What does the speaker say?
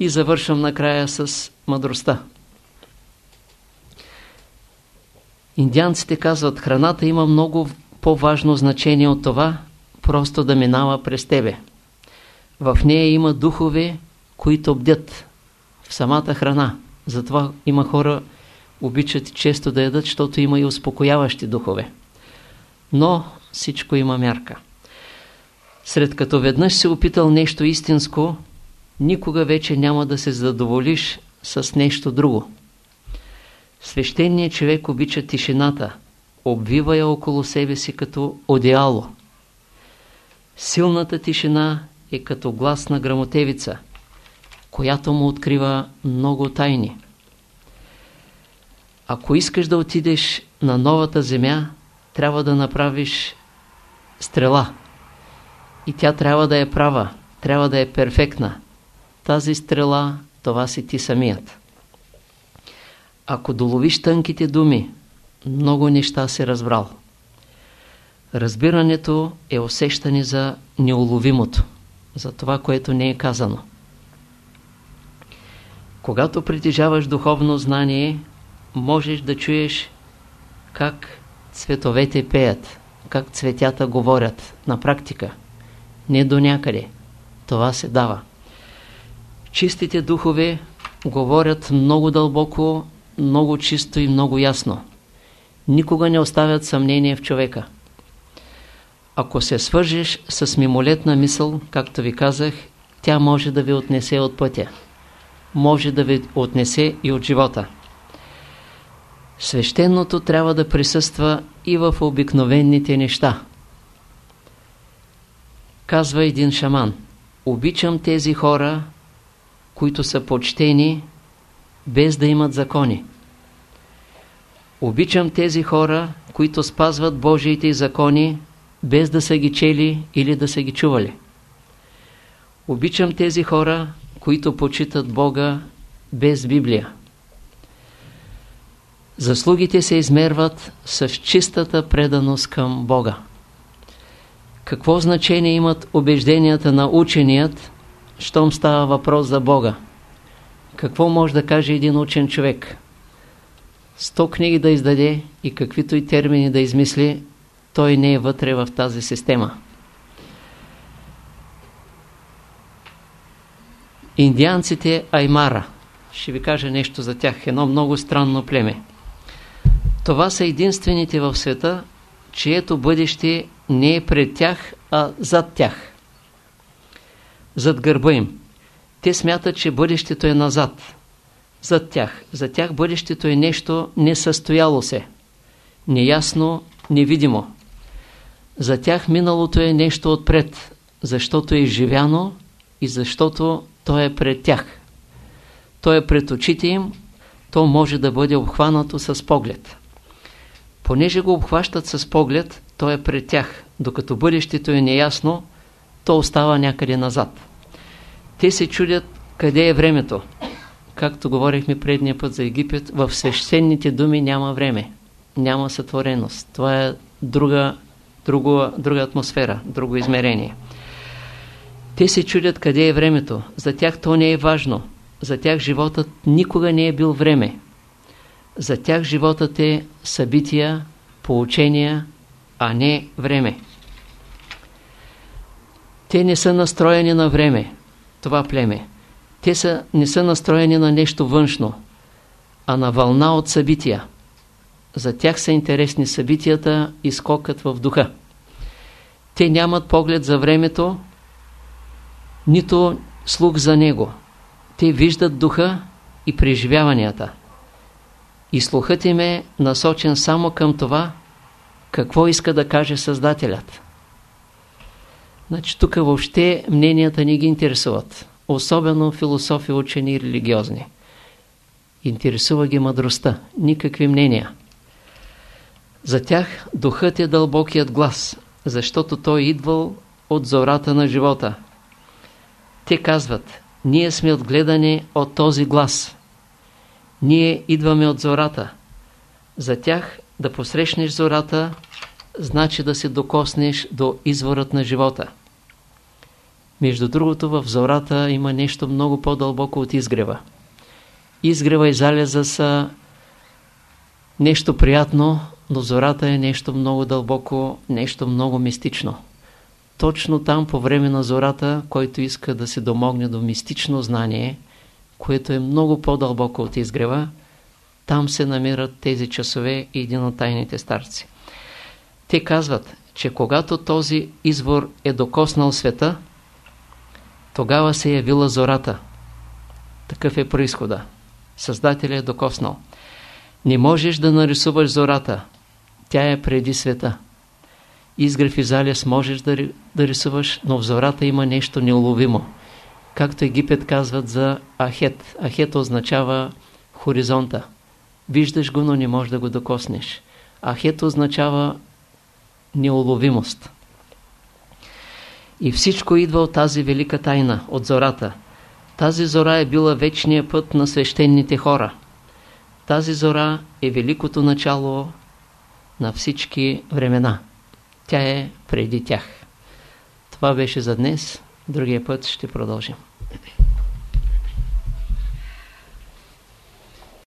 И завършвам накрая с мъдростта. Индианците казват, храната има много по-важно значение от това, просто да минава през тебе. В нея има духове, които бдят в самата храна. Затова има хора, обичат често да ядат, защото има и успокояващи духове. Но всичко има мярка. Сред като веднъж се опитал нещо истинско, никога вече няма да се задоволиш с нещо друго. Свещеният човек обича тишината, обвива я около себе си като одеяло. Силната тишина е като глас на грамотевица, която му открива много тайни. Ако искаш да отидеш на новата земя, трябва да направиш стрела. И тя трябва да е права, трябва да е перфектна. Тази стрела, това си ти самият. Ако доловиш тънките думи, много неща си разбрал. Разбирането е усещане за неуловимото, за това, което не е казано. Когато притежаваш духовно знание, можеш да чуеш как цветовете пеят, как цветята говорят на практика. Не до някъде. Това се дава. Чистите духове говорят много дълбоко, много чисто и много ясно. Никога не оставят съмнение в човека. Ако се свържеш с мимолетна мисъл, както ви казах, тя може да ви отнесе от пътя. Може да ви отнесе и от живота. Свещеното трябва да присъства и в обикновените неща. Казва един шаман, обичам тези хора, които са почтени, без да имат закони. Обичам тези хора, които спазват Божиите закони, без да са ги чели или да са ги чували. Обичам тези хора, които почитат Бога без Библия. Заслугите се измерват с чистата преданост към Бога. Какво значение имат убежденията на ученият, щом става въпрос за Бога? Какво може да каже един учен човек? Сто книги да издаде и каквито и термини да измисли, той не е вътре в тази система. Индианците Аймара. Ще ви кажа нещо за тях. Едно много странно племе. Това са единствените в света, чието бъдеще не е пред тях, а зад тях. Зад гърба им. Те смятат, че бъдещето е назад. Зад тях. За тях бъдещето е нещо несъстояло се. Неясно, невидимо. За тях миналото е нещо отпред, защото е изживяно и защото то е пред тях. То е пред очите им, то може да бъде обхванато с поглед. Понеже го обхващат с поглед, то е пред тях. Докато бъдещето е неясно, то остава някъде назад. Те се чудят къде е времето. Както говорихме предния път за Египет, в свещените думи няма време. Няма сътвореност. Това е друга, друга, друга атмосфера, друго измерение. Те се чудят къде е времето. За тях то не е важно. За тях животът никога не е бил време. За тях животът е събития, поучения, а не време. Те не са настроени на време, това племе. Те са, не са настроени на нещо външно, а на вълна от събития. За тях са интересни събитията и скокът в духа. Те нямат поглед за времето, нито слух за него. Те виждат духа и преживяванията. И слухът им е насочен само към това, какво иска да каже Създателят. Значи тук въобще мненията не ги интересуват. Особено философи, учени и религиозни. Интересува ги мъдростта. Никакви мнения. За тях духът е дълбокият глас, защото той е идвал от зората на живота. Те казват, ние сме отгледани от този глас. Ние идваме от зората. За тях да посрещнеш зората, значи да се докоснеш до изворът на живота. Между другото, в зората има нещо много по-дълбоко от изгрева. Изгрева и залеза са нещо приятно, но зората е нещо много дълбоко, нещо много мистично. Точно там по време на зората, който иска да се домогне до мистично знание, което е много по-дълбоко от изгрева, там се намират тези часове и един от тайните старци. Те казват, че когато този извор е докоснал света, тогава се явила зората. Такъв е происхода. Създателя е докоснал. Не можеш да нарисуваш зората. Тя е преди света. Изгрев и залез можеш да, да рисуваш, но в зората има нещо неуловимо. Както Египет казват за Ахет. Ахет означава хоризонта. Виждаш го, но не можеш да го докоснеш. Ахет означава неуловимост. И всичко идва от тази велика тайна, от зората. Тази зора е била вечния път на свещените хора. Тази зора е великото начало на всички времена. Тя е преди тях. Това беше за днес. Другия път ще продължим.